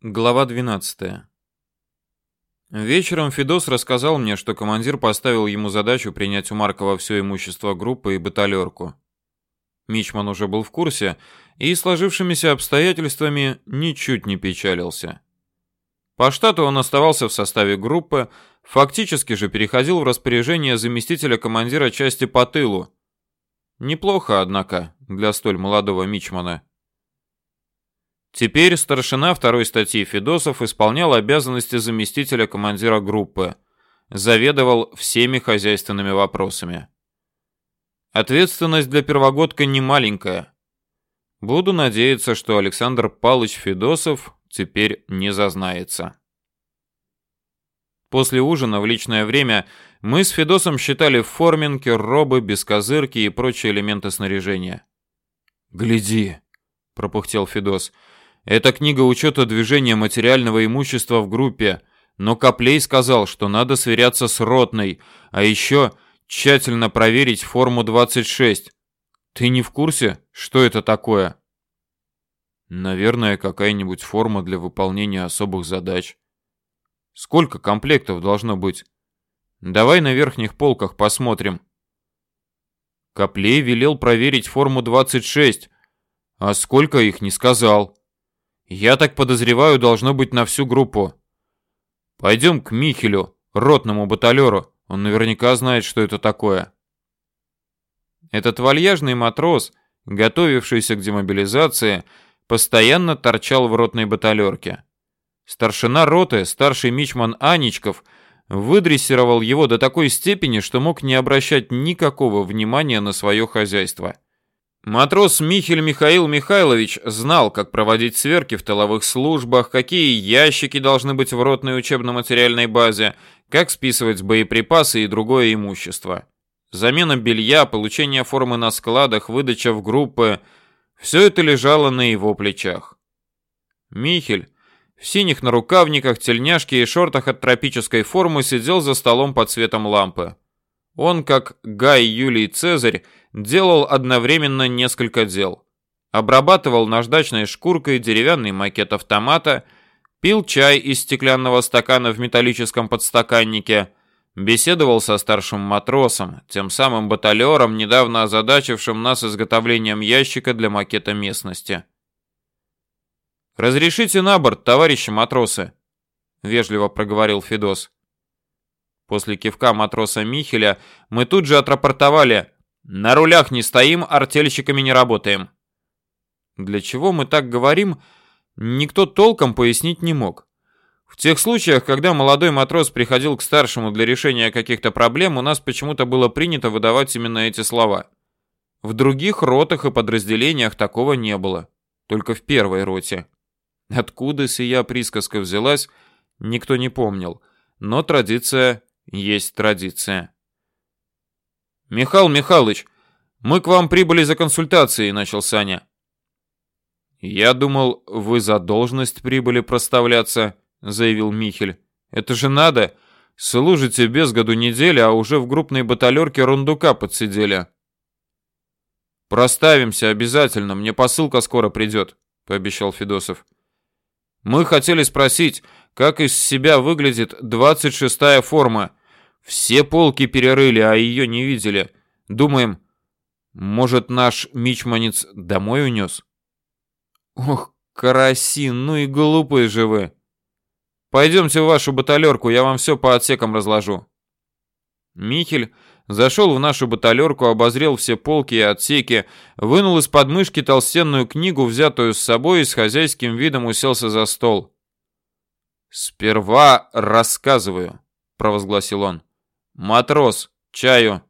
Глава 12. Вечером Федос рассказал мне, что командир поставил ему задачу принять у Маркова все имущество группы и баталерку. Мичман уже был в курсе и сложившимися обстоятельствами ничуть не печалился. По штату он оставался в составе группы, фактически же переходил в распоряжение заместителя командира части по тылу. Неплохо, однако, для столь молодого Мичмана. Теперь старшина второй статьи Федосов исполнял обязанности заместителя командира группы, заведовал всеми хозяйственными вопросами. Ответственность для первогодка не маленькая. Буду надеяться, что Александр Палыч Федосов теперь не зазнается. После ужина в личное время мы с Федосом считали форминки, робы, бескозырки и прочие элементы снаряжения. «Гляди!» — пропухтел Федос — это книга учета движения материального имущества в группе, но Коплей сказал, что надо сверяться с ротной, а еще тщательно проверить форму 26. Ты не в курсе, что это такое? Наверное, какая-нибудь форма для выполнения особых задач. Сколько комплектов должно быть? Давай на верхних полках посмотрим. Коплей велел проверить форму 26, а сколько их не сказал. Я так подозреваю, должно быть на всю группу. Пойдем к Михелю, ротному баталеру. Он наверняка знает, что это такое. Этот вальяжный матрос, готовившийся к демобилизации, постоянно торчал в ротной баталерке. Старшина роты, старший мичман Аничков, выдрессировал его до такой степени, что мог не обращать никакого внимания на свое хозяйство. Матрос Михель Михаил Михайлович знал, как проводить сверки в тыловых службах, какие ящики должны быть в ротной учебно-материальной базе, как списывать боеприпасы и другое имущество. Замена белья, получение формы на складах, выдача в группы – все это лежало на его плечах. Михель в синих нарукавниках, тельняшке и шортах от тропической формы сидел за столом под светом лампы. Он, как Гай Юлий Цезарь, делал одновременно несколько дел. Обрабатывал наждачной шкуркой деревянный макет автомата, пил чай из стеклянного стакана в металлическом подстаканнике, беседовал со старшим матросом, тем самым баталером, недавно озадачившим нас изготовлением ящика для макета местности. «Разрешите на борт, товарищи матросы», — вежливо проговорил Федос. После кивка матроса Михеля мы тут же отрапортовали на рулях не стоим, артельщиками не работаем. Для чего мы так говорим, никто толком пояснить не мог. В тех случаях, когда молодой матрос приходил к старшему для решения каких-то проблем, у нас почему-то было принято выдавать именно эти слова. В других ротах и подразделениях такого не было. Только в первой роте. Откуда сия присказка взялась, никто не помнил. Но традиция есть традиция. «Михаил Михайлович, мы к вам прибыли за консультацией», — начал Саня. «Я думал, вы за должность прибыли проставляться», — заявил Михель. «Это же надо. Служите без году недели, а уже в группной баталерке рундука подсидели». «Проставимся обязательно, мне посылка скоро придет», — пообещал Федосов. «Мы хотели спросить, как из себя выглядит 26-я форма. Все полки перерыли, а ее не видели. Думаем, может, наш мичманец домой унес? Ох, карасин, ну и глупые же вы. Пойдемте в вашу баталерку, я вам все по отсекам разложу. Михель зашел в нашу баталерку, обозрел все полки и отсеки, вынул из подмышки толстенную книгу, взятую с собой, и с хозяйским видом уселся за стол. «Сперва рассказываю», — провозгласил он. Матрос, чаю.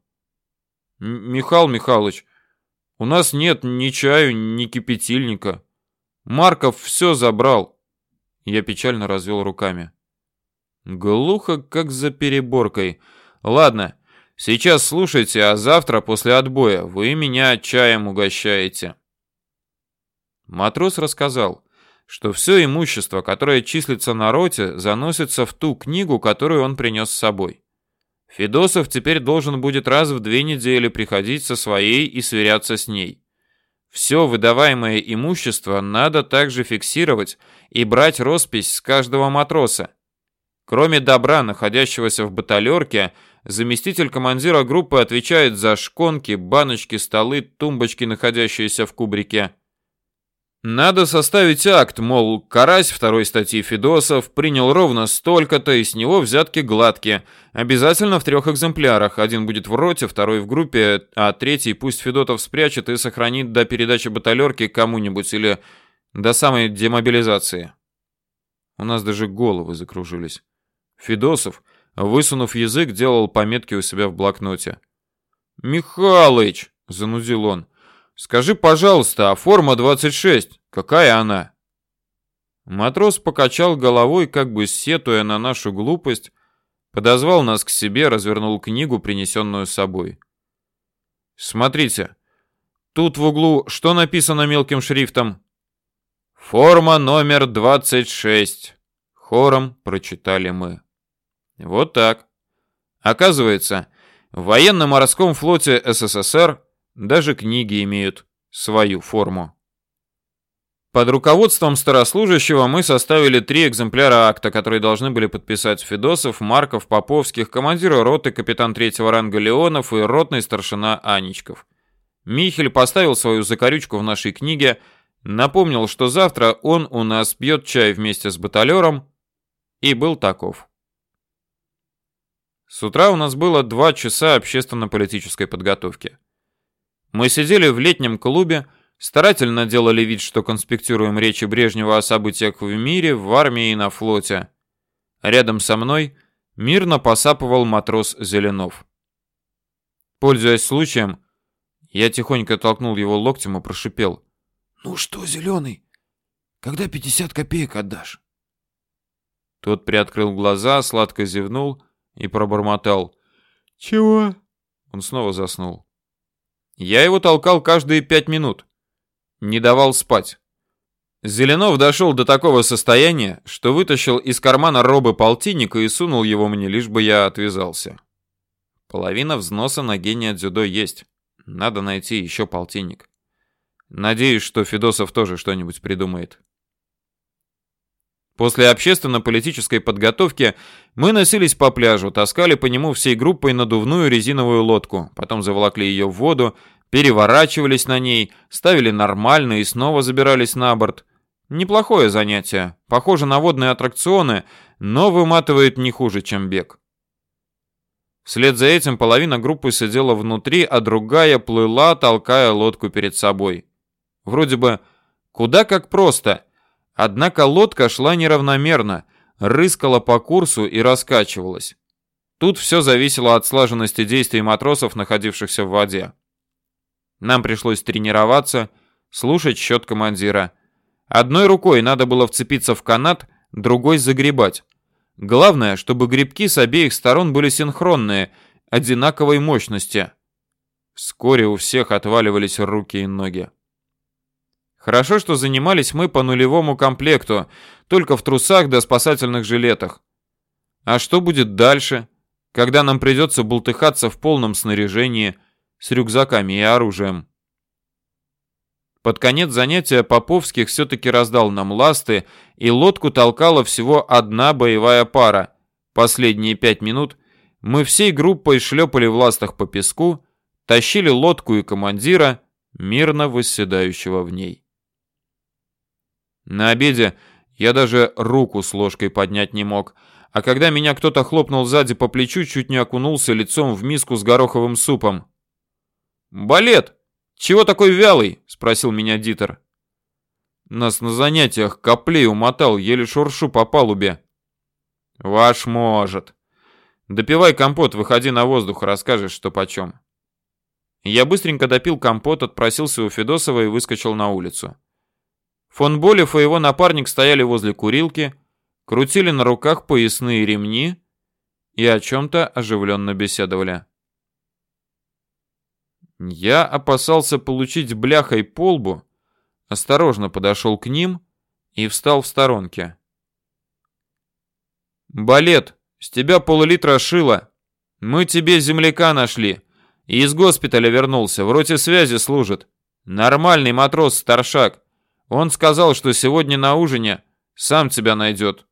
М Михаил Михайлович, у нас нет ни чаю, ни кипятильника. Марков все забрал. Я печально развел руками. Глухо, как за переборкой. Ладно, сейчас слушайте, а завтра после отбоя вы меня чаем угощаете. Матрос рассказал, что все имущество, которое числится на роте, заносится в ту книгу, которую он принес с собой. Федосов теперь должен будет раз в две недели приходить со своей и сверяться с ней. Все выдаваемое имущество надо также фиксировать и брать роспись с каждого матроса. Кроме добра, находящегося в баталерке, заместитель командира группы отвечает за шконки, баночки, столы, тумбочки, находящиеся в кубрике. Надо составить акт, мол, Карась второй статьи Федосов принял ровно столько-то, и с него взятки гладкие. Обязательно в трех экземплярах. Один будет в роте, второй в группе, а третий пусть Федотов спрячет и сохранит до передачи баталерки кому-нибудь или до самой демобилизации. У нас даже головы закружились. Федосов, высунув язык, делал пометки у себя в блокноте. «Михалыч!» — занудил он. Скажи, пожалуйста, а форма 26, какая она? Матрос покачал головой, как бы сетуя на нашу глупость, подозвал нас к себе, развернул книгу, принесенную с собой. Смотрите. Тут в углу что написано мелким шрифтом? Форма номер 26. Хором прочитали мы. Вот так. Оказывается, в военно-морском флоте СССР даже книги имеют свою форму. Под руководством старослужащего мы составили три экземпляра акта, которые должны были подписать Федосов, Марков, Поповских, командиры роты, капитан третьего ранга Леонов и ротный старшина Аничков. Михель поставил свою закорючку в нашей книге, напомнил, что завтра он у нас пьет чай вместе с баталером, и был таков. С утра у нас было два часа общественно-политической подготовки. Мы сидели в летнем клубе, старательно делали вид, что конспектируем речи Брежнева о событиях в мире, в армии и на флоте. Рядом со мной мирно посапывал матрос Зеленов. Пользуясь случаем, я тихонько толкнул его локтем и прошипел. «Ну что, Зеленый, когда 50 копеек отдашь?» Тот приоткрыл глаза, сладко зевнул и пробормотал. «Чего?» Он снова заснул. Я его толкал каждые пять минут. Не давал спать. Зеленов дошел до такого состояния, что вытащил из кармана робы полтинника и сунул его мне, лишь бы я отвязался. Половина взноса на гения дзюдо есть. Надо найти еще полтинник. Надеюсь, что Федосов тоже что-нибудь придумает. После общественно-политической подготовки мы носились по пляжу, таскали по нему всей группой надувную резиновую лодку, потом заволокли ее в воду, переворачивались на ней, ставили нормально и снова забирались на борт. Неплохое занятие, похоже на водные аттракционы, но выматывает не хуже, чем бег. Вслед за этим половина группы сидела внутри, а другая плыла, толкая лодку перед собой. Вроде бы куда как просто – Однако лодка шла неравномерно, рыскала по курсу и раскачивалась. Тут все зависело от слаженности действий матросов, находившихся в воде. Нам пришлось тренироваться, слушать счет командира. Одной рукой надо было вцепиться в канат, другой загребать. Главное, чтобы гребки с обеих сторон были синхронные, одинаковой мощности. Вскоре у всех отваливались руки и ноги. Хорошо, что занимались мы по нулевому комплекту, только в трусах да спасательных жилетах. А что будет дальше, когда нам придется бултыхаться в полном снаряжении с рюкзаками и оружием? Под конец занятия Поповских все-таки раздал нам ласты, и лодку толкала всего одна боевая пара. Последние пять минут мы всей группой шлепали в ластах по песку, тащили лодку и командира, мирно восседающего в ней. На обеде я даже руку с ложкой поднять не мог, а когда меня кто-то хлопнул сзади по плечу, чуть не окунулся лицом в миску с гороховым супом. «Балет! Чего такой вялый?» — спросил меня Дитер. Нас на занятиях коплей умотал, еле шуршу по палубе. Ваш может. Допивай компот, выходи на воздух, расскажешь, что почем. Я быстренько допил компот, отпросился у Федосова и выскочил на улицу. Фон Болев и его напарник стояли возле курилки, крутили на руках поясные ремни и о чем-то оживленно беседовали. Я опасался получить бляхой по лбу, осторожно подошел к ним и встал в сторонке. «Балет, с тебя пол-литра шила. Мы тебе земляка нашли. И из госпиталя вернулся, в роте связи служит. Нормальный матрос-старшак. Он сказал, что сегодня на ужине сам тебя найдет.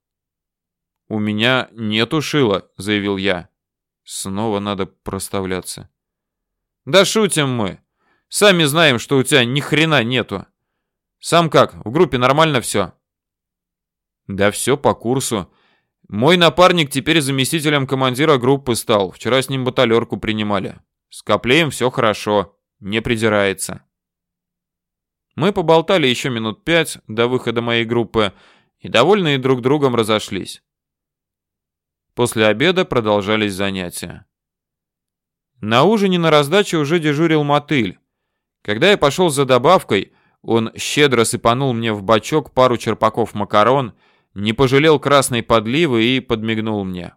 «У меня нету шила», — заявил я. Снова надо проставляться. «Да шутим мы. Сами знаем, что у тебя ни хрена нету. Сам как, в группе нормально все?» «Да все по курсу. Мой напарник теперь заместителем командира группы стал. Вчера с ним баталерку принимали. С Коплеем все хорошо, не придирается». Мы поболтали еще минут пять до выхода моей группы и, довольные друг другом, разошлись. После обеда продолжались занятия. На ужине на раздаче уже дежурил мотыль. Когда я пошел за добавкой, он щедро сыпанул мне в бачок пару черпаков макарон, не пожалел красной подливы и подмигнул мне.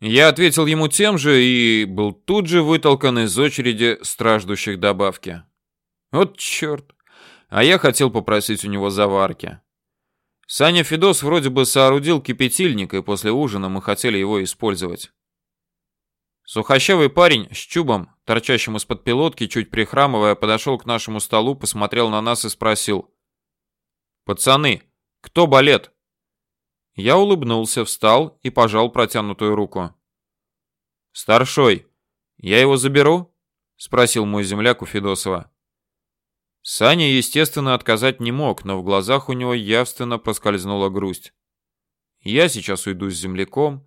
Я ответил ему тем же и был тут же вытолкан из очереди страждущих добавки. Вот черт. А я хотел попросить у него заварки. Саня Федос вроде бы соорудил кипятильник, и после ужина мы хотели его использовать. Сухощавый парень с чубом, торчащим из-под пилотки, чуть прихрамывая, подошел к нашему столу, посмотрел на нас и спросил. «Пацаны, кто балет?» Я улыбнулся, встал и пожал протянутую руку. «Старшой, я его заберу?» — спросил мой земляк у Федосова. Саня, естественно, отказать не мог, но в глазах у него явственно проскользнула грусть. Я сейчас уйду с земляком,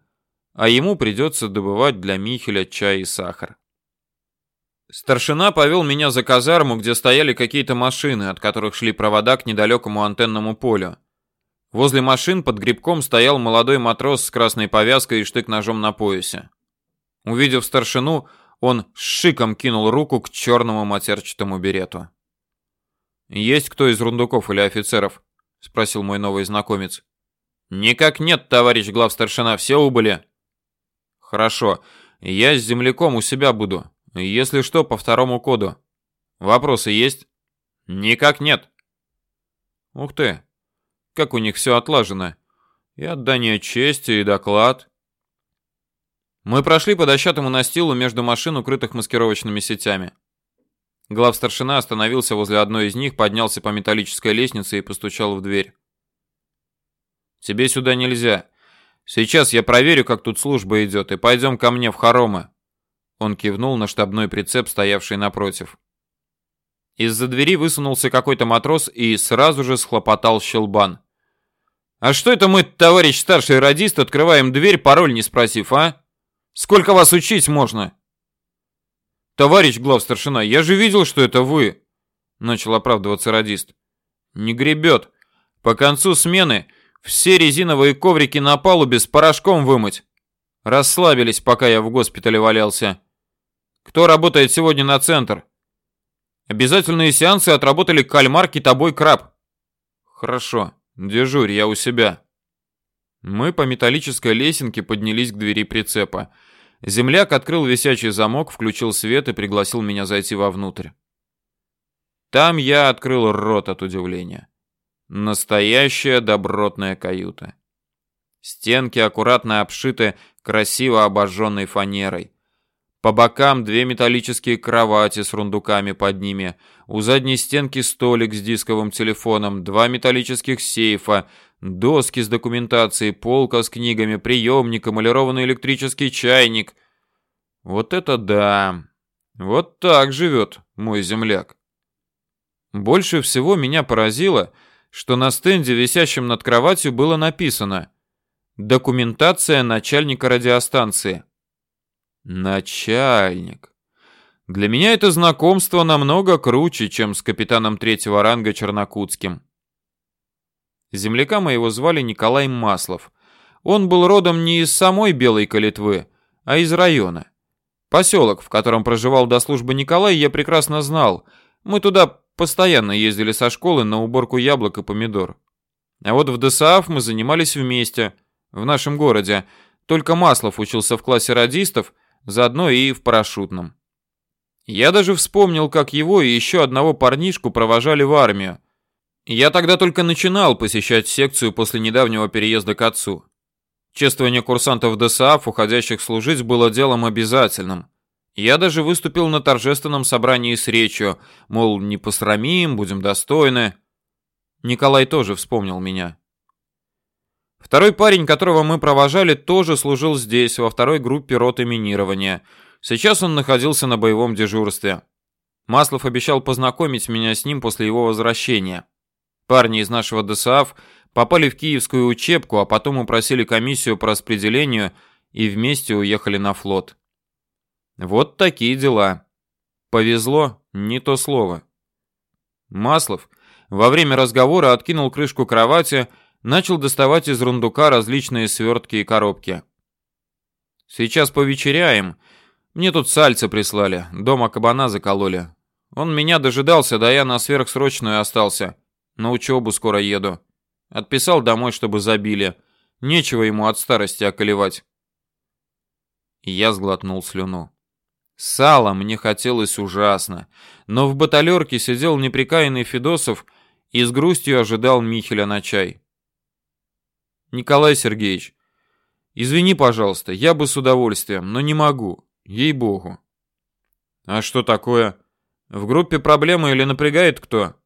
а ему придется добывать для Михеля чай и сахар. Старшина повел меня за казарму, где стояли какие-то машины, от которых шли провода к недалекому антенному полю. Возле машин под грибком стоял молодой матрос с красной повязкой и штык-ножом на поясе. Увидев старшину, он с шиком кинул руку к черному матерчатому берету. «Есть кто из рундуков или офицеров?» — спросил мой новый знакомец. «Никак нет, товарищ главстаршина, все убыли». «Хорошо, я с земляком у себя буду. Если что, по второму коду. Вопросы есть?» «Никак нет». «Ух ты, как у них все отлажено. И отдание чести, и доклад». Мы прошли по дощатому настилу между машин, укрытых маскировочными сетями. Главстаршина остановился возле одной из них, поднялся по металлической лестнице и постучал в дверь. «Тебе сюда нельзя. Сейчас я проверю, как тут служба идет, и пойдем ко мне в хоромы». Он кивнул на штабной прицеп, стоявший напротив. Из-за двери высунулся какой-то матрос и сразу же схлопотал щелбан. «А что это мы, товарищ старший радист, открываем дверь, пароль не спросив, а? Сколько вас учить можно?» «Товарищ главстаршина, я же видел, что это вы!» Начал оправдываться радист. «Не гребет. По концу смены все резиновые коврики на палубе с порошком вымыть. Расслабились, пока я в госпитале валялся. Кто работает сегодня на центр?» Обязательные сеансы отработали кальмар, китобой, краб. Хорошо, дежурь, я у себя. Мы по металлической лесенке поднялись к двери прицепа. Земляк открыл висячий замок, включил свет и пригласил меня зайти вовнутрь. Там я открыл рот от удивления. Настоящая добротная каюта. Стенки аккуратно обшиты красиво обожженной фанерой. По бокам две металлические кровати с рундуками под ними. У задней стенки столик с дисковым телефоном, два металлических сейфа, доски с документацией, полка с книгами, приемник, эмалированный электрический чайник. Вот это да! Вот так живет мой земляк. Больше всего меня поразило, что на стенде, висящем над кроватью, было написано «Документация начальника радиостанции». Начальник. Для меня это знакомство намного круче, чем с капитаном третьего ранга Чернокутским. Земляка моего звали Николай Маслов. Он был родом не из самой Белой Калитвы, а из района. Поселок, в котором проживал до службы Николай, я прекрасно знал. Мы туда постоянно ездили со школы на уборку яблок и помидор. А вот в ДСАФ мы занимались вместе, в нашем городе. Только Маслов учился в классе радистов, заодно и в парашютном. Я даже вспомнил, как его и еще одного парнишку провожали в армию. Я тогда только начинал посещать секцию после недавнего переезда к отцу. Чествование курсантов ДСАФ, уходящих служить, было делом обязательным. Я даже выступил на торжественном собрании с речью, мол, не посрамим, будем достойны. Николай тоже вспомнил меня. Второй парень, которого мы провожали, тоже служил здесь, во второй группе роты минирования. Сейчас он находился на боевом дежурстве. Маслов обещал познакомить меня с ним после его возвращения. Парни из нашего ДСАФ попали в киевскую учебку, а потом упросили комиссию по распределению и вместе уехали на флот. Вот такие дела. Повезло, не то слово. Маслов во время разговора откинул крышку кровати, начал доставать из рундука различные свертки и коробки. Сейчас повечеряем. Мне тут сальца прислали, дома кабана закололи. Он меня дожидался, да я на сверхсрочную остался. На учебу скоро еду. Отписал домой, чтобы забили. Нечего ему от старости околевать. Я сглотнул слюну. Сало мне хотелось ужасно, но в баталерке сидел неприкаянный Федосов и с грустью ожидал Михеля на чай. Николай Сергеевич, извини, пожалуйста, я бы с удовольствием, но не могу, ей-богу. А что такое? В группе проблемы или напрягает кто?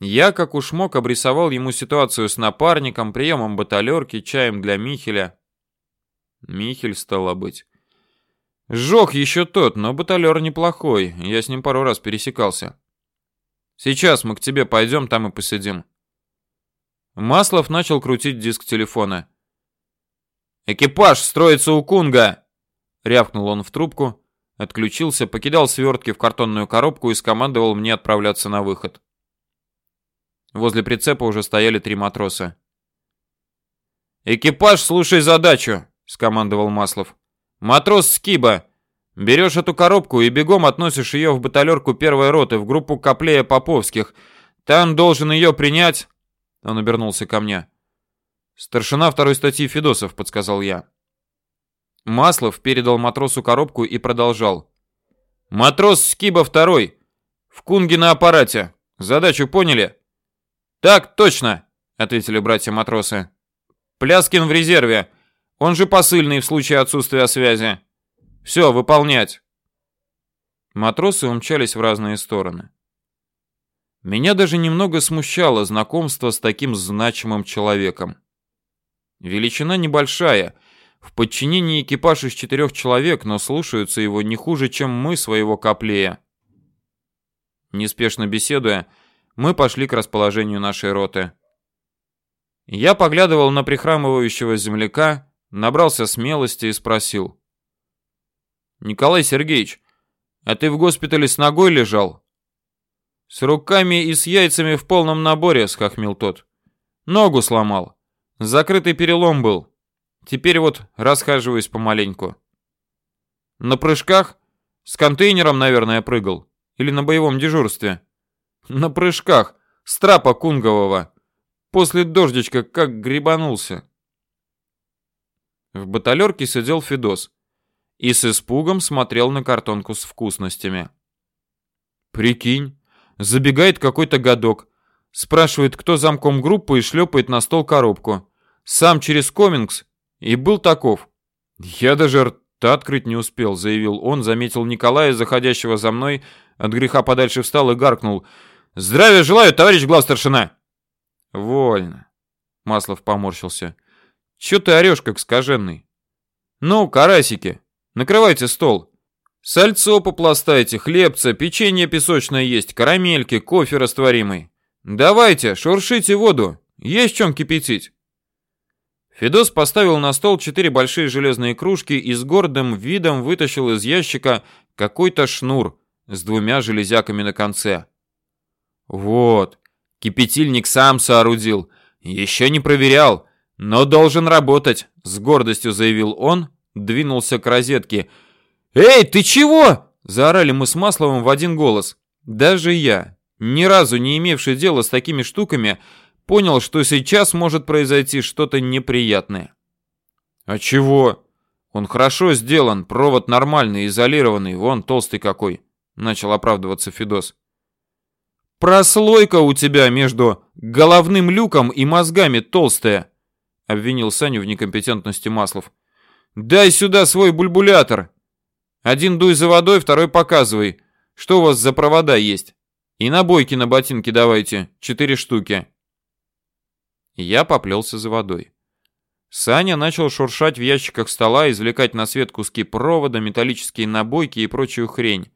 Я, как уж мог, обрисовал ему ситуацию с напарником, приемом баталерки, чаем для Михеля. Михель, стало быть. Сжег еще тот, но баталер неплохой. Я с ним пару раз пересекался. Сейчас мы к тебе пойдем, там и посидим. Маслов начал крутить диск телефона. «Экипаж строится у Кунга!» Рявкнул он в трубку, отключился, покидал свертки в картонную коробку и скомандовал мне отправляться на выход. Возле прицепа уже стояли три матроса. «Экипаж, слушай задачу!» — скомандовал Маслов. «Матрос Скиба, берешь эту коробку и бегом относишь ее в баталерку первой роты, в группу Коплея Поповских. Там должен ее принять...» Он обернулся ко мне. «Старшина второй статьи Федосов», — подсказал я. Маслов передал матросу коробку и продолжал. «Матрос Скиба второй. В Кунге на аппарате. Задачу поняли?» «Так, точно», — ответили братья-матросы. «Пляскин в резерве. Он же посыльный в случае отсутствия связи. Все, выполнять. Матросы умчались в разные стороны. Меня даже немного смущало знакомство с таким значимым человеком. Величина небольшая, в подчинении экипаж из четырех человек, но слушаются его не хуже, чем мы своего коплея. Неспешно беседуя, мы пошли к расположению нашей роты. Я поглядывал на прихрамывающего земляка, набрался смелости и спросил. «Николай Сергеевич, а ты в госпитале с ногой лежал?» «С руками и с яйцами в полном наборе», — схохмил тот. «Ногу сломал. Закрытый перелом был. Теперь вот расхаживаюсь помаленьку». «На прыжках? С контейнером, наверное, прыгал. Или на боевом дежурстве?» «На прыжках. С трапа Кунгового. После дождичка как грибанулся». В баталерке сидел Федос и с испугом смотрел на картонку с вкусностями. Прикинь, забегает какой-то годок, спрашивает, кто замком группы и шлепает на стол коробку. Сам через комингс и был таков. Я даже рта открыть не успел, заявил он, заметил Николая, заходящего за мной, от греха подальше встал и гаркнул. «Здравия желаю, товарищ главстаршина!» «Вольно», — Маслов поморщился. Чё ты орёшь, как скаженный? Ну, карасики, накрывайте стол. Сальцо попластайте, хлебца, печенье песочное есть, карамельки, кофе растворимый. Давайте, шуршите воду, есть чем кипятить. Федос поставил на стол четыре большие железные кружки и с гордым видом вытащил из ящика какой-то шнур с двумя железяками на конце. Вот, кипятильник сам соорудил, еще не проверял, «Но должен работать», — с гордостью заявил он, двинулся к розетке. «Эй, ты чего?» — заорали мы с Масловым в один голос. Даже я, ни разу не имевший дела с такими штуками, понял, что сейчас может произойти что-то неприятное. «А чего?» «Он хорошо сделан, провод нормальный, изолированный, вон толстый какой», — начал оправдываться Федос. «Прослойка у тебя между головным люком и мозгами толстая», обвинил Саню в некомпетентности Маслов. «Дай сюда свой бульбулятор!» Один дуй за водой, второй показывай, что у вас за провода есть. И набойки на ботинки давайте, четыре штуки. Я поплелся за водой. Саня начал шуршать в ящиках стола, извлекать на свет куски провода, металлические набойки и прочую хрень.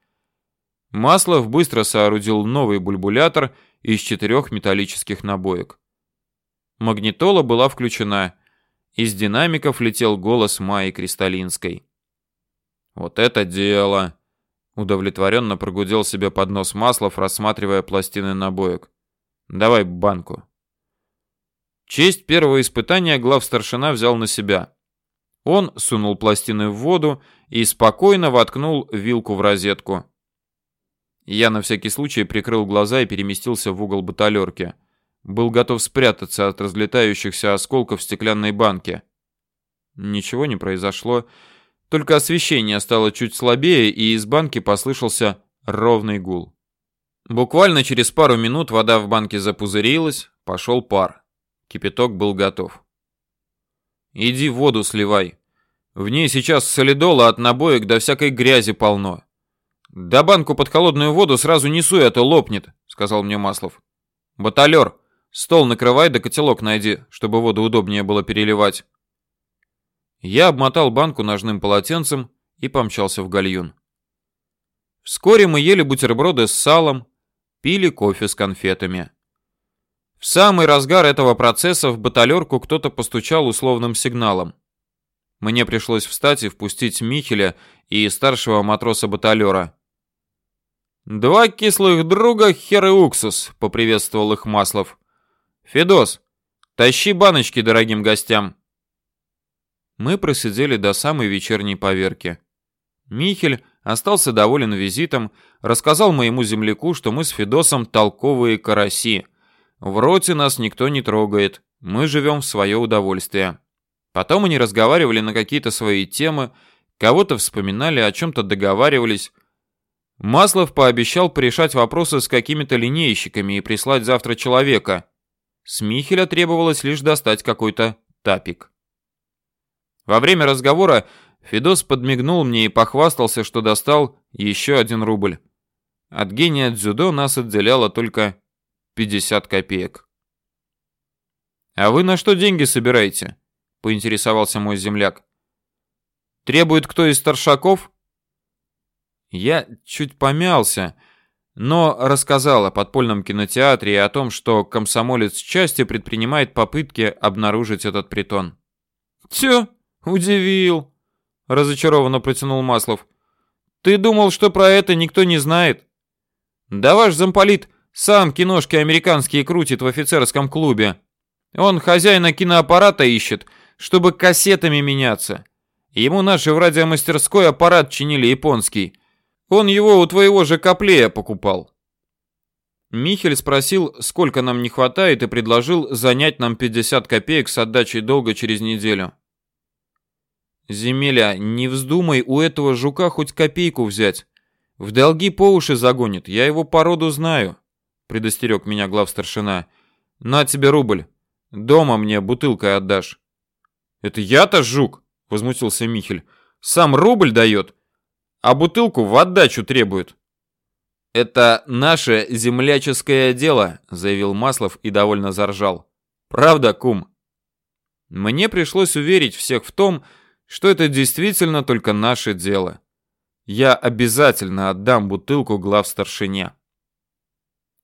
Маслов быстро соорудил новый бульбулятор из четырех металлических набоек. Магнитола была включена. Из динамиков летел голос Майи Кристалинской. «Вот это дело!» Удовлетворенно прогудел себе под нос Маслов, рассматривая пластины набоек. «Давай банку». Честь первого испытания главстаршина взял на себя. Он сунул пластины в воду и спокойно воткнул вилку в розетку. Я на всякий случай прикрыл глаза и переместился в угол баталерки. Был готов спрятаться от разлетающихся осколков стеклянной банке. Ничего не произошло, только освещение стало чуть слабее, и из банки послышался ровный гул. Буквально через пару минут вода в банке запузырилась, пошел пар. Кипяток был готов. «Иди воду сливай. В ней сейчас солидола от набоек до всякой грязи полно. Да банку под холодную воду сразу несу, это лопнет», — сказал мне Маслов. «Баталер, стол накрывай да котелок найди, чтобы воду удобнее было переливать». Я обмотал банку ножным полотенцем и помчался в гальюн. Вскоре мы ели бутерброды с салом, пили кофе с конфетами. В самый разгар этого процесса в баталерку кто-то постучал условным сигналом. Мне пришлось встать и впустить Михеля и старшего матроса-баталера. «Два кислых друга, хер и уксус», — поприветствовал их Маслов. «Федос, тащи баночки дорогим гостям». Мы просидели до самой вечерней поверки. Михель остался доволен визитом, рассказал моему земляку, что мы с Федосом толковые караси — в роте нас никто не трогает, мы живем в свое удовольствие. Потом они разговаривали на какие-то свои темы, кого-то вспоминали, о чем-то договаривались. Маслов пообещал порешать вопросы с какими-то линейщиками и прислать завтра человека. С Михеля требовалось лишь достать какой-то тапик. Во время разговора Федос подмигнул мне и похвастался, что достал еще один рубль. От гения дзюдо нас отделяло только 50 копеек. «А вы на что деньги собираете?» — поинтересовался мой земляк. «Требует кто из старшаков?» Я чуть помялся, но рассказал о подпольном кинотеатре и о том, что комсомолец части предпринимает попытки обнаружить этот притон. «Тё, удивил!» — разочарованно протянул Маслов. «Ты думал, что про это никто не знает?» «Да ваш замполит сам киношки американские крутит в офицерском клубе. Он хозяина киноаппарата ищет, чтобы кассетами меняться. Ему наши в радиомастерской аппарат чинили японский. Он его у твоего же Коплея покупал. Михель спросил, сколько нам не хватает, и предложил занять нам 50 копеек с отдачей долга через неделю. Земеля, не вздумай у этого жука хоть копейку взять. В долги по уши загонит, я его породу знаю предостерег меня главстаршина. На тебе рубль. Дома мне бутылкой отдашь. Это я-то жук, возмутился Михель. Сам рубль дает, а бутылку в отдачу требует. Это наше земляческое дело, заявил Маслов и довольно заржал. Правда, кум? Мне пришлось уверить всех в том, что это действительно только наше дело. Я обязательно отдам бутылку главстаршине.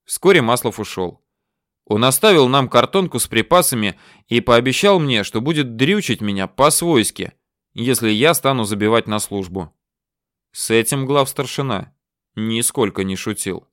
Вскоре Маслов ушел. Он оставил нам картонку с припасами и пообещал мне, что будет дрючить меня по-свойски, если я стану забивать на службу. С этим главстаршина нисколько не шутил.